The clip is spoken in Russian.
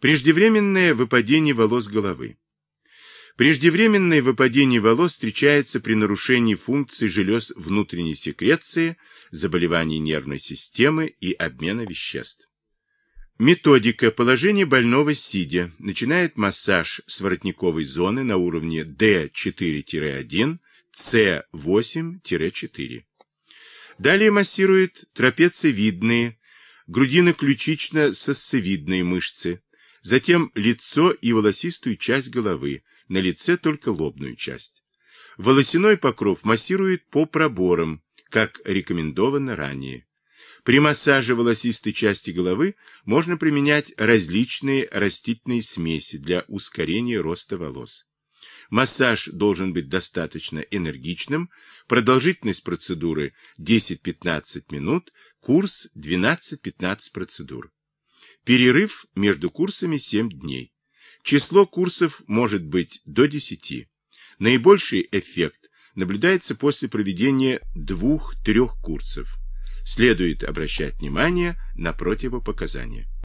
Преждевременное выпадение волос головы. Преждевременное выпадение волос встречается при нарушении функций желез внутренней секреции, заболеваний нервной системы и обмена веществ. Методика положения больного сидя начинает массаж с воротниковой зоны на уровне D4-1, C8-4. Далее массирует трапециевидные, грудино-ключично-сосцевидные мышцы, затем лицо и волосистую часть головы, на лице только лобную часть. Волосяной покров массирует по проборам, как рекомендовано ранее. При массаже волосистой части головы можно применять различные растительные смеси для ускорения роста волос. Массаж должен быть достаточно энергичным, продолжительность процедуры 10-15 минут, курс 12-15 процедур. Перерыв между курсами 7 дней. Число курсов может быть до 10. Наибольший эффект наблюдается после проведения двух-трех курсов. Следует обращать внимание на противопоказания.